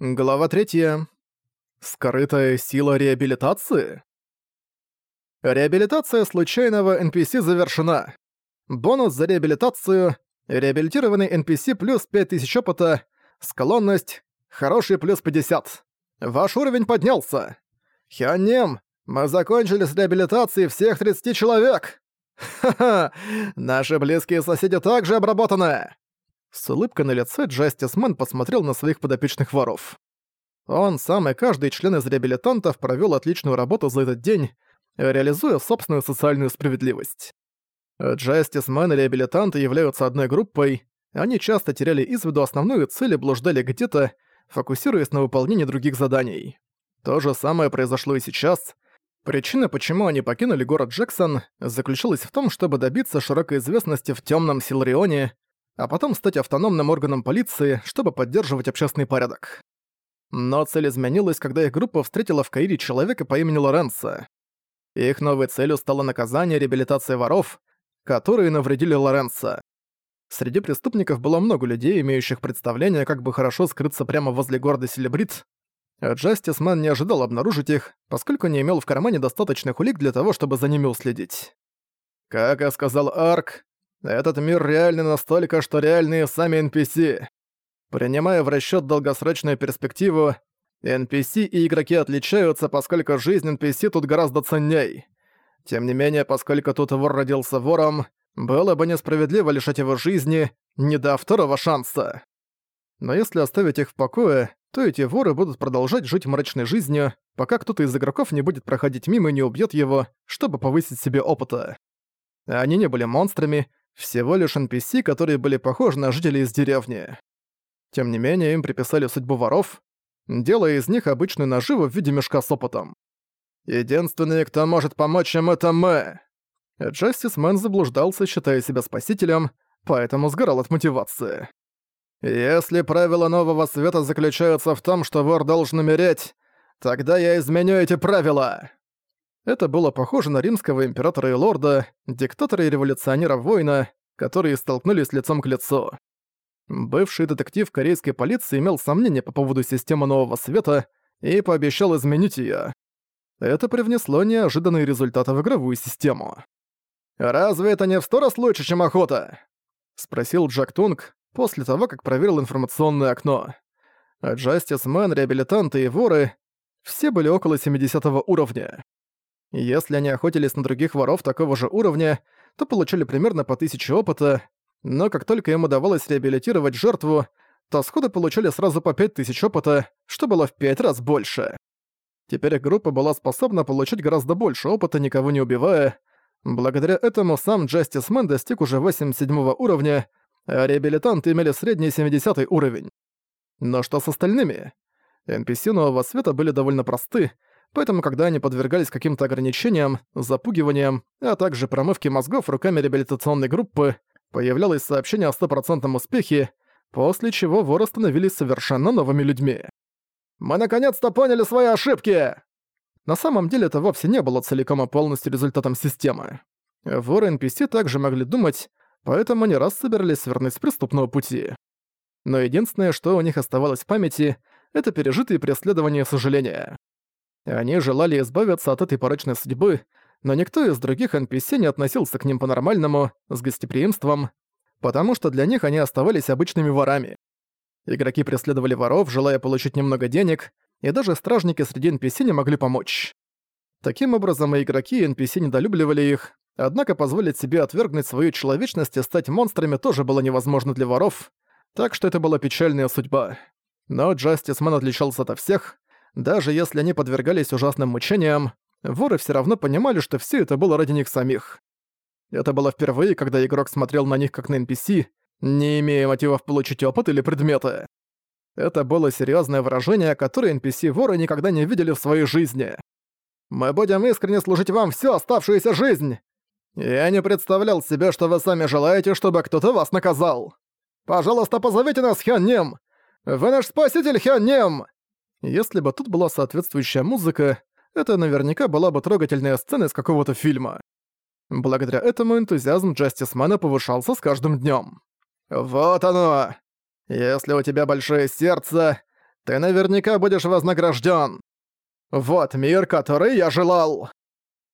Глава 3. Скрытая сила реабилитации? Реабилитация случайного NPC завершена. Бонус за реабилитацию. Реабилитированный NPC плюс 5000 опыта. Склонность. Хороший плюс 50. Ваш уровень поднялся. Хённем, мы закончили с реабилитацией всех 30 человек. Ха-ха, наши близкие соседи также обработаны. С улыбкой на лице Джастисмен посмотрел на своих подопечных воров. Он сам и каждый член из реабилитантов провёл отличную работу за этот день, реализуя собственную социальную справедливость. Джастисмен и реабилитанты являются одной группой, они часто теряли из виду основную цель и блуждали где-то, фокусируясь на выполнении других заданий. То же самое произошло и сейчас. Причина, почему они покинули город Джексон, заключалась в том, чтобы добиться широкой известности в Тёмном Силрионе, а потом стать автономным органом полиции, чтобы поддерживать общественный порядок. Но цель изменилась, когда их группа встретила в Каире человека по имени Лоренцо. Их новой целью стало наказание реабилитации воров, которые навредили Лоренцо. Среди преступников было много людей, имеющих представление, как бы хорошо скрыться прямо возле города Селебрит. Джастисмен не ожидал обнаружить их, поскольку не имел в кармане достаточных улик для того, чтобы за ними уследить. Как я сказал Арк, этот мир реальный настолько, что реальные сами NPC. Принимая в расчёт долгосрочную перспективу, NPC и игроки отличаются, поскольку жизнь NPC тут гораздо ценней. Тем не менее, поскольку тут вор родился вором, было бы несправедливо лишать его жизни, не дав второго шанса. Но если оставить их в покое, то эти воры будут продолжать жить мрачной жизнью, пока кто-то из игроков не будет проходить мимо и не убьет его, чтобы повысить себе опыта. Они не были монстрами, всего лишь NPC, которые были похожи на жителей из деревни. Тем не менее, им приписали судьбу воров, делая из них обычную наживу в виде мешка с опытом. «Единственный, кто может помочь им, это мы!» Джастис Мэн заблуждался, считая себя спасителем, поэтому сгорал от мотивации. «Если правила нового света заключаются в том, что вор должен умереть, тогда я изменю эти правила!» Это было похоже на римского императора и лорда, диктатора и революционера-воина, которые столкнулись лицом к лицу. Бывший детектив корейской полиции имел сомнения по поводу системы нового света и пообещал изменить её. Это привнесло неожиданные результаты в игровую систему. «Разве это не в сто раз лучше, чем охота?» — спросил Джак Тунг после того, как проверил информационное окно. Джастис Мэн, реабилитанты и воры — все были около 70 уровня. Если они охотились на других воров такого же уровня, то получали примерно по 1000 опыта, но как только им удавалось реабилитировать жертву, то сходу получали сразу по 5000 опыта, что было в 5 раз больше. Теперь группа была способна получить гораздо больше опыта, никого не убивая. Благодаря этому сам Джастис Мэн достиг уже 87 уровня, а реабилитанты имели средний 70 уровень. Но что с остальными? NPC нового света были довольно просты, Поэтому, когда они подвергались каким-то ограничениям, запугиваниям, а также промывке мозгов руками реабилитационной группы, появлялось сообщение о стопроцентном успехе, после чего воры становились совершенно новыми людьми. «Мы наконец-то поняли свои ошибки!» На самом деле это вовсе не было целиком и полностью результатом системы. Воры NPC также могли думать, поэтому не раз собирались свернуть с преступного пути. Но единственное, что у них оставалось в памяти, это пережитые преследования и сожаления. Они желали избавиться от этой порочной судьбы, но никто из других NPC не относился к ним по-нормальному, с гостеприимством, потому что для них они оставались обычными ворами. Игроки преследовали воров, желая получить немного денег, и даже стражники среди NPC не могли помочь. Таким образом, и игроки и NPC недолюбливали их, однако позволить себе отвергнуть свою человечность и стать монстрами тоже было невозможно для воров, так что это была печальная судьба. Но Джастисман отличался от всех, даже если они подвергались ужасным мучениям, воры все равно понимали, что все это было ради них самих. Это было впервые, когда игрок смотрел на них как на NPC, не имея мотивов получить опыт или предметы. Это было серьезное выражение, которое NPC-воры никогда не видели в своей жизни. «Мы будем искренне служить вам всю оставшуюся жизнь!» «Я не представлял себе, что вы сами желаете, чтобы кто-то вас наказал!» «Пожалуйста, позовите нас, Хён Ним! Вы наш спаситель, Хён Ним!» Если бы тут была соответствующая музыка, это наверняка была бы трогательная сцена из какого-то фильма. Благодаря этому энтузиазм Джастисмана повышался с каждым днем. «Вот оно! Если у тебя большое сердце, Ты наверняка будешь вознагражден. Вот мир, который я желал!»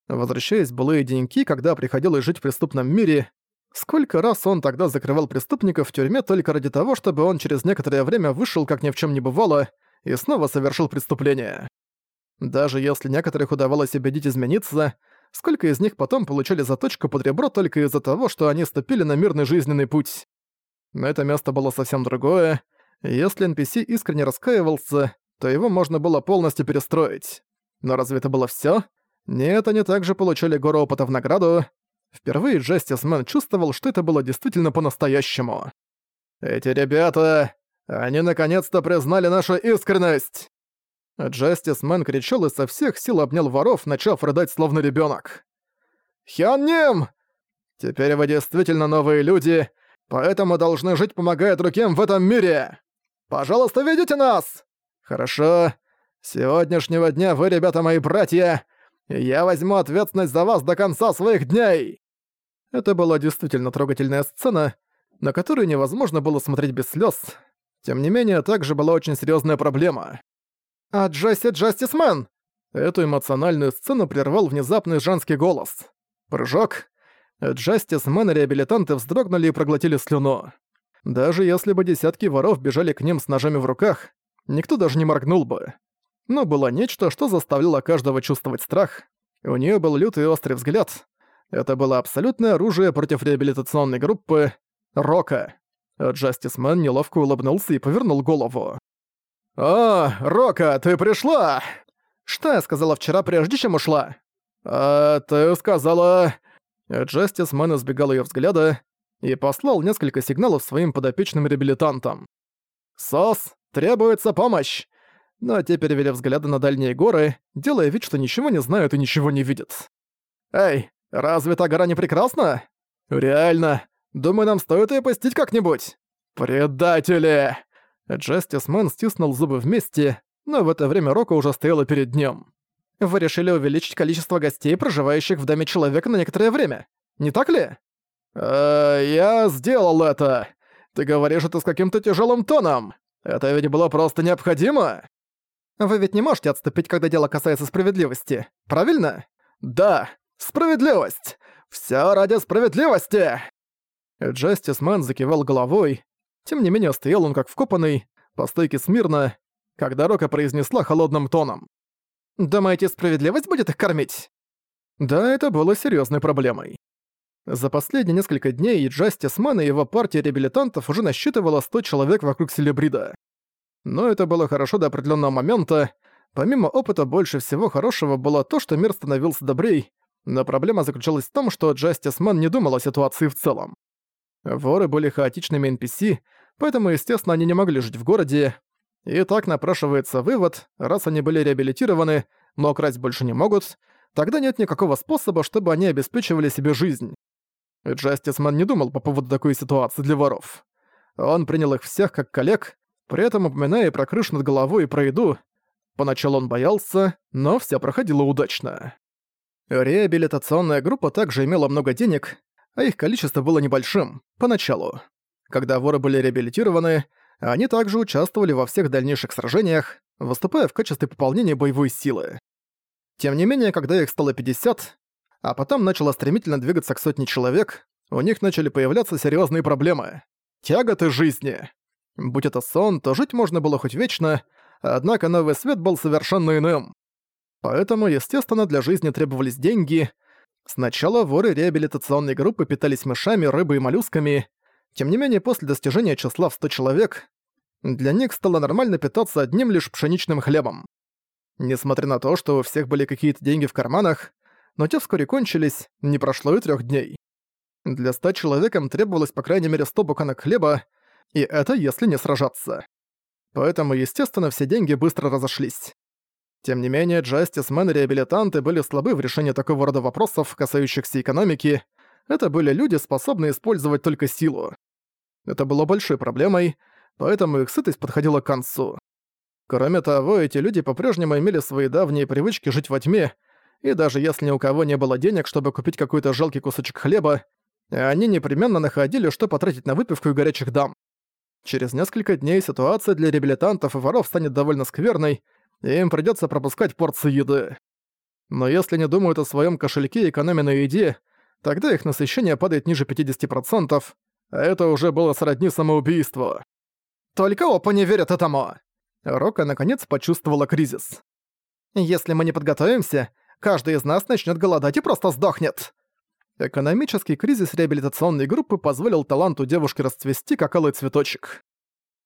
Возвращаясь в былые деньки, когда приходилось жить в преступном мире, сколько раз он тогда закрывал преступников в тюрьме только ради того, чтобы он через некоторое время вышел, как ни в чем не бывало, и снова совершил преступление. Даже если некоторых удавалось убедить измениться, сколько из них потом получали заточку под ребро только из-за того, что они ступили на мирный жизненный путь. Но это место было совсем другое. Если NPC искренне раскаивался, то его можно было полностью перестроить. Но разве это было всё? Нет, они также получали гору опыта в награду. Впервые Джастис Мэн чувствовал, что это было действительно по-настоящему. «Эти ребята, они наконец-то признали нашу искренность!» Джастис Мэн кричал и со всех сил обнял воров, начав рыдать словно ребёнок. «Хён Ним! Теперь вы действительно новые люди, поэтому должны жить, помогая другим в этом мире! Пожалуйста, ведите нас!» «Хорошо. Сегодняшнего дня вы, ребята мои братья, и я возьму ответственность за вас до конца своих дней!» Это была действительно трогательная сцена, на которую невозможно было смотреть без слез. Тем не менее, также была очень серьезная проблема. «А Джесси Джастисмен!» Эту эмоциональную сцену прервал внезапный женский голос. Прыжок. Джастисмен и реабилитанты вздрогнули и проглотили слюну. Даже если бы десятки воров бежали к ним с ножами в руках, никто даже не моргнул бы. Но было нечто, что заставляло каждого чувствовать страх. У нее был лютый острый взгляд. Это было абсолютное оружие против реабилитационной группы Рока. Джастисмен неловко улыбнулся и повернул голову. «О, Рока, ты пришла!» «Что я сказала вчера, прежде чем ушла?» «А ты сказала...» Джастисмен избегал ее взгляда и послал несколько сигналов своим подопечным реабилитантам. «СОС, требуется помощь!» Но те перевели взгляды на дальние горы, делая вид, что ничего не знают и ничего не видят. «Эй, разве та гора не прекрасна?» «Реально. Думаю, нам стоит ее посетить как-нибудь». «Предатели!» Джастисмен стиснул зубы вместе, но в это время Рока уже стояла перед ним. «Вы решили увеличить количество гостей, проживающих в доме человека на некоторое время, не так ли?» «Э, я сделал это. Ты говоришь это с каким-то тяжелым тоном. Это ведь было просто необходимо?» Вы ведь не можете отступить, когда дело касается справедливости, правильно? Да, справедливость! Всё ради справедливости!» Джастис Мэн закивал головой. Тем не менее, стоял он как вкопанный, по стойке смирно, когда Рока произнесла холодным тоном. «Думаете, справедливость будет их кормить?» Да, это было серьезной проблемой. За последние несколько дней Джастис Мэн и его партия реабилитантов уже насчитывала 100 человек вокруг Селебрида. Но это было хорошо до определенного момента. Помимо опыта больше всего хорошего было то, что мир становился добрей, но проблема заключалась в том, что Джастис Мэн не думал о ситуации в целом. Воры были хаотичными NPC, поэтому, естественно, они не могли жить в городе. И так напрашивается вывод, раз они были реабилитированы, но красть больше не могут, тогда нет никакого способа, чтобы они обеспечивали себе жизнь. Джастис Мэн не думал по поводу такой ситуации для воров. Он принял их всех как коллег, при этом упоминая про крышу над головой и про еду. Поначалу он боялся, но все проходило удачно. Реабилитационная группа также имела много денег, а их количество было небольшим, поначалу. Когда воры были реабилитированы, они также участвовали во всех дальнейших сражениях, выступая в качестве пополнения боевой силы. Тем не менее, когда их стало 50, а потом начало стремительно двигаться к сотне человек, у них начали появляться серьезные проблемы. Тяготы жизни. Будь это сон, то жить можно было хоть вечно, однако новый свет был совершенно иным. Поэтому, естественно, для жизни требовались деньги. Сначала воры реабилитационной группы питались мышами, рыбой и моллюсками. Тем не менее, после достижения числа в 100 человек, для них стало нормально питаться одним лишь пшеничным хлебом. Несмотря на то, что у всех были какие-то деньги в карманах, но те вскоре кончились, не прошло и трех дней. Для 100 человекам требовалось по крайней мере 100 буханок хлеба, и это если не сражаться. Поэтому, естественно, все деньги быстро разошлись. Тем не менее, Джастисмен и реабилитанты были слабы в решении такого рода вопросов, касающихся экономики. Это были люди, способные использовать только силу. Это было большой проблемой, поэтому их сытость подходила к концу. Кроме того, эти люди по-прежнему имели свои давние привычки жить во тьме, и даже если ни у кого не было денег, чтобы купить какой-то жалкий кусочек хлеба, они непременно находили, что потратить на выпивку и горячих дам. Через несколько дней ситуация для реабилитантов и воров станет довольно скверной, им придётся пропускать порции еды. Но если они думают о своём кошельке и экономии на еде, тогда их насыщение падает ниже 50%, а это уже было сродни самоубийству. Только Опа не верит этому. Рока наконец почувствовала кризис. Если мы не подготовимся, каждый из нас начнет голодать и просто сдохнет. Экономический кризис реабилитационной группы позволил таланту девушки расцвести, как алый цветочек.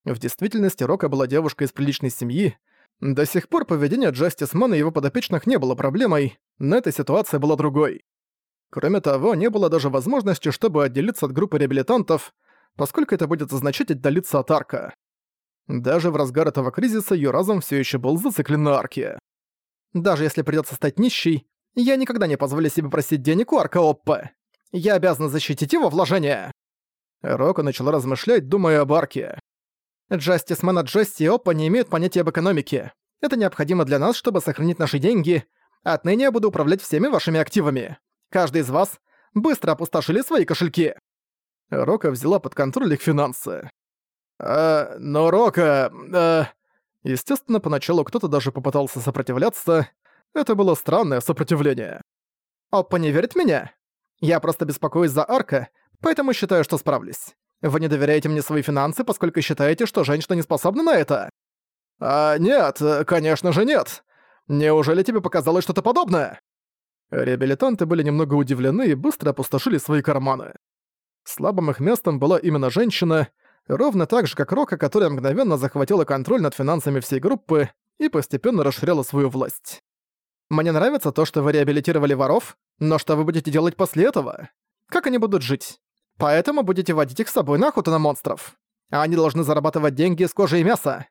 В действительности Рока была девушкой из приличной семьи. До сих пор поведение Джастисмана и его подопечных не было проблемой, но эта ситуация была другой. Кроме того, не было даже возможности, чтобы отделиться от группы реабилитантов, поскольку это будет означать отдалиться от арка. Даже в разгар этого кризиса её разум всё ещё был зациклен на арке. Даже если придётся стать нищей, я никогда не позволю себе просить денег у арка Оппа. Я обязана защитить его вложения. Рока начала размышлять, думая об арке. Джастисмен от Джасти и Оппа не имеют понятия об экономике. Это необходимо для нас, чтобы сохранить наши деньги. Отныне я буду управлять всеми вашими активами. Каждый из вас быстро опустошили свои кошельки. Рока взяла под контроль их финансы. «А, но Рока... А...» Естественно, поначалу кто-то даже попытался сопротивляться. Это было странное сопротивление. «Оппа не верит меня? Я просто беспокоюсь за Арка, поэтому считаю, что справлюсь. Вы не доверяете мне свои финансы, поскольку считаете, что женщина не способна на это?» «А нет, конечно же нет. Неужели тебе показалось что-то подобное?» Реабилитанты были немного удивлены и быстро опустошили свои карманы. Слабым их местом была именно женщина, ровно так же, как Рока, которая мгновенно захватила контроль над финансами всей группы и постепенно расширяла свою власть. «Мне нравится то, что вы реабилитировали воров, но что вы будете делать после этого? Как они будут жить? Поэтому будете водить их с собой на охоту на монстров. А они должны зарабатывать деньги из кожи и мяса,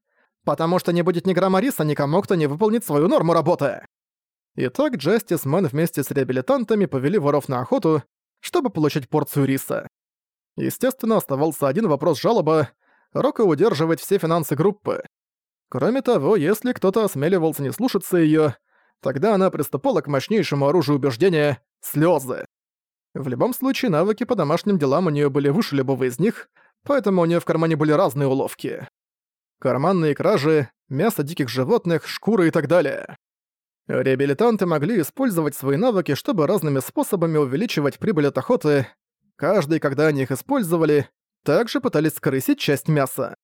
потому что не будет ни грамма риса никому, кто не выполнит свою норму работы». Итак, Джастис Мэн вместе с реабилитантами повели воров на охоту, чтобы получить порцию риса. Естественно, оставался один вопрос жалоба. Рока удерживает все финансы группы. Кроме того, если кто-то осмеливался не слушаться её, тогда она приступала к мощнейшему оружию убеждения — слёзы. В любом случае, навыки по домашним делам у неё были выше любого из них, поэтому у неё в кармане были разные уловки. Карманные кражи, мясо диких животных, шкуры и так далее. Реабилитанты могли использовать свои навыки, чтобы разными способами увеличивать прибыль от охоты, Каждый, когда они их использовали, также пытались скрысить часть мяса.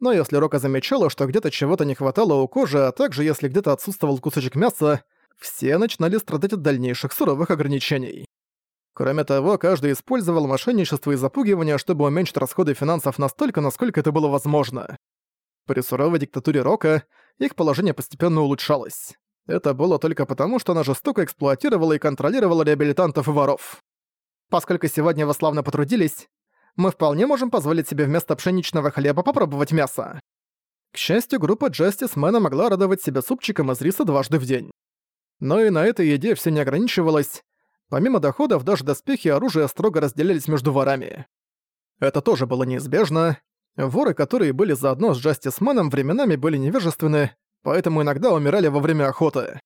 Но если Рока замечала, что где-то чего-то не хватало у кожи, а также если где-то отсутствовал кусочек мяса, все начинали страдать от дальнейших суровых ограничений. Кроме того, каждый использовал мошенничество и запугивание, чтобы уменьшить расходы финансов настолько, насколько это было возможно. При суровой диктатуре Рока их положение постепенно улучшалось. Это было только потому, что она жестоко эксплуатировала и контролировала реабилитантов и воров. Поскольку сегодня вы славно потрудились, мы вполне можем позволить себе вместо пшеничного хлеба попробовать мясо. К счастью, группа Мэна могла радовать себя супчиком из риса дважды в день. Но и на этой еде все не ограничивалось. Помимо доходов, даже доспехи и оружие строго разделялись между ворами. Это тоже было неизбежно. Воры, которые были заодно с Мэном, временами были невежественны, поэтому иногда умирали во время охоты.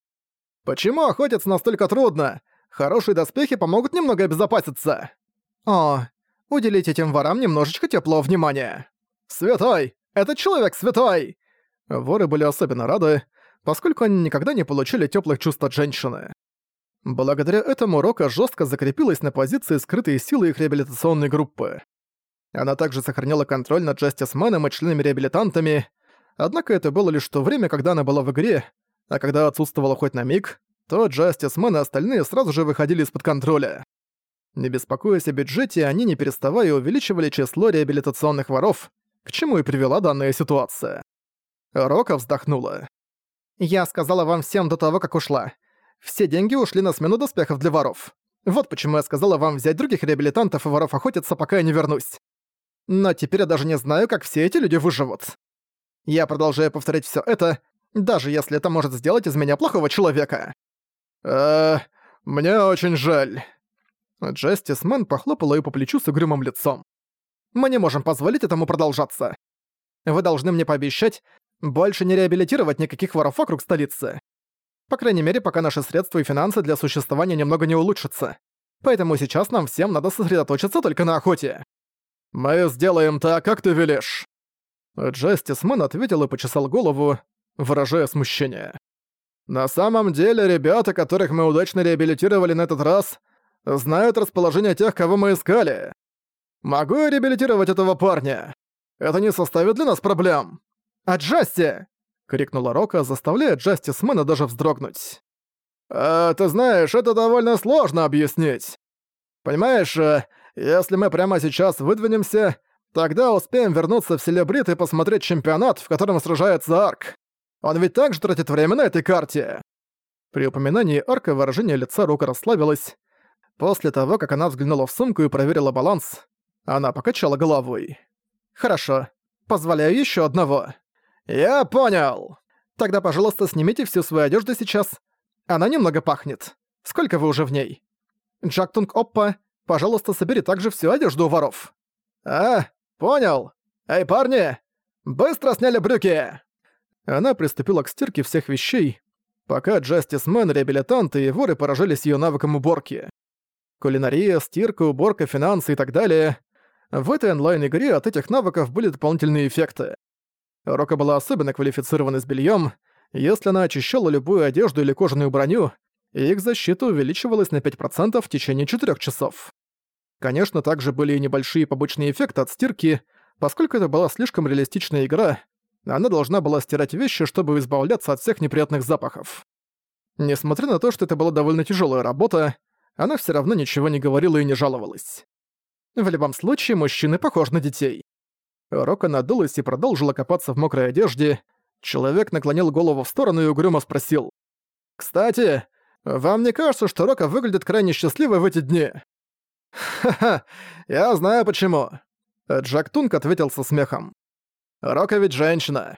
«Почему охотиться настолько трудно? Хорошие доспехи помогут немного обезопаситься. О, уделить этим ворам немножечко теплого внимания. Святой! Этот человек святой! Воры были особенно рады, поскольку они никогда не получили теплых чувств от женщины. Благодаря этому Рока жестко закрепилась на позиции скрытой силы их реабилитационной группы. Она также сохраняла контроль над Джастисменом и членами-реабилитантами, однако это было лишь то время, когда она была в игре, а когда отсутствовала хоть на миг, то Джастисмен и остальные сразу же выходили из-под контроля. Не беспокоясь о бюджете, они не переставая увеличивали число реабилитационных воров, к чему и привела данная ситуация. Рока вздохнула. «Я сказала вам всем до того, как ушла. Все деньги ушли на смену доспехов для воров. Вот почему я сказала вам взять других реабилитантов и воров охотиться, пока я не вернусь. Но теперь я даже не знаю, как все эти люди выживут. Я продолжаю повторять все это, даже если это может сделать из меня плохого человека. «Э, мне очень жаль». Джастис Мэн похлопал её по плечу с угрюмым лицом. «Мы не можем позволить этому продолжаться. Вы должны мне пообещать больше не реабилитировать никаких воров вокруг столицы. По крайней мере, пока наши средства и финансы для существования немного не улучшатся. Поэтому сейчас нам всем надо сосредоточиться только на охоте. Мы сделаем так, как ты велишь. Джастис Мэн ответил и почесал голову, выражая смущение. «На самом деле, ребята, которых мы удачно реабилитировали на этот раз, знают расположение тех, кого мы искали. Могу я реабилитировать этого парня? Это не составит для нас проблем. А Джасти!» — крикнула Рока, заставляя Джастис Мэна даже вздрогнуть. «А, ты знаешь, это довольно сложно объяснить. Понимаешь, э, если мы прямо сейчас выдвинемся, тогда успеем вернуться в Селебрит и посмотреть чемпионат, в котором сражается Арк. Он ведь также тратит время на этой карте». При упоминании Арка выражение лица Рока расслабилось. После того, как она взглянула в сумку и проверила баланс, она покачала головой. «Хорошо. Позволяю еще одного». «Я понял. Тогда, пожалуйста, снимите всю свою одежду сейчас. Она немного пахнет. Сколько вы уже в ней?» Джактунг Оппа, пожалуйста, собери также всю одежду у воров». «А, понял. Эй, парни, быстро сняли брюки!» Она приступила к стирке всех вещей, пока Джастис Мэн, реабилитанты и воры поражались ее навыкам уборки. Кулинария, стирка, уборка, финансы и так далее. В этой онлайн-игре от этих навыков были дополнительные эффекты. Рока была особенно квалифицирована с бельем. Если она очищала любую одежду или кожаную броню, их защита увеличивалась на 5% в течение 4 часов. Конечно, также были и небольшие побочные эффекты от стирки, поскольку это была слишком реалистичная игра, она должна была стирать вещи, чтобы избавляться от всех неприятных запахов. Несмотря на то, что это была довольно тяжелая работа, она все равно ничего не говорила и не жаловалась. В любом случае, мужчины похожи на детей. Рока надулась и продолжила копаться в мокрой одежде. Человек наклонил голову в сторону и угрюмо спросил. «Кстати, вам не кажется, что Рока выглядит крайне счастливой в эти дни?» «Ха-ха, я знаю почему». Джак Тунг ответил со смехом. «Рока ведь женщина.